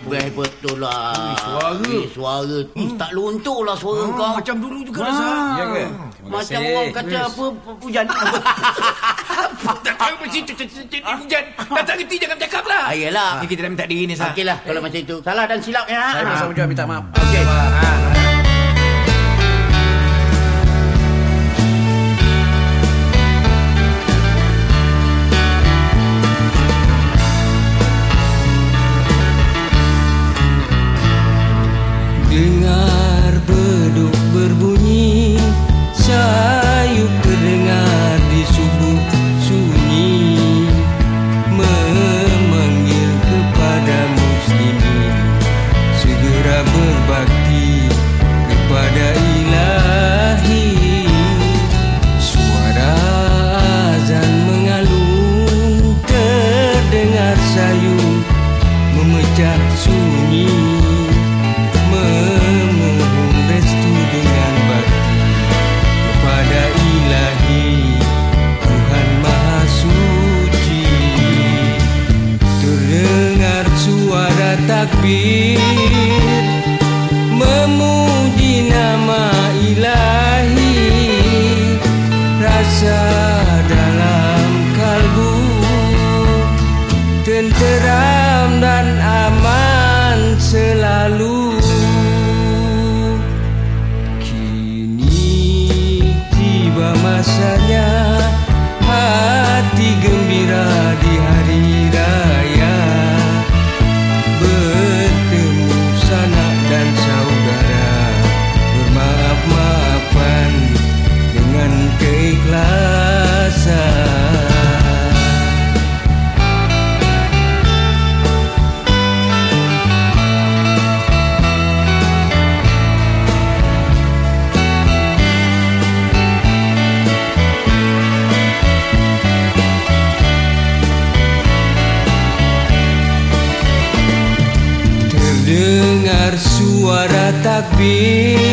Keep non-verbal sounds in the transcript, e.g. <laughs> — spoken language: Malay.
Best betul lah. Eh, suara. Eh, suara. Hmm. Tak luntur lah suara Ah, kau. macam dulu juga Ah. rasa. Ya ke? Macam orang kata apa hujan. <laughs> Tak tahu mesti hujan. Dah tak reti jangan bercakap lah. Ah, yelah. Ni kita dah minta diri ni, Sah. Okeylah kalau macam itu. Salah dan silap ya. Saya Ah. bersama juga minta maaf. Okey. Takbir. Memuji nama ilahi. Rasa dalam kalbu. Tenteram dan aman selalu. Kini tiba masanya Terdengar suara takbir